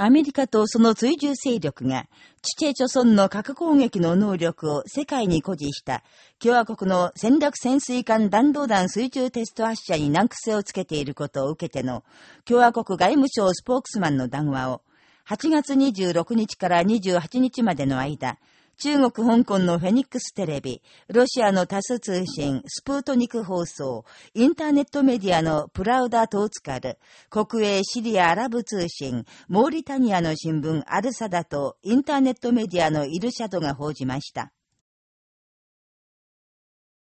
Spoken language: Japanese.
アメリカとその追従勢力が、チチェチョ村の核攻撃の能力を世界に誇示した共和国の戦略潜水艦弾道弾水中テスト発射に難癖をつけていることを受けての共和国外務省スポークスマンの談話を8月26日から28日までの間、中国香港のフェニックステレビ、ロシアのタス通信、スプートニク放送、インターネットメディアのプラウダ・トーツカル、国営シリア・アラブ通信、モーリタニアの新聞アルサダとインターネットメディアのイルシャドが報じました。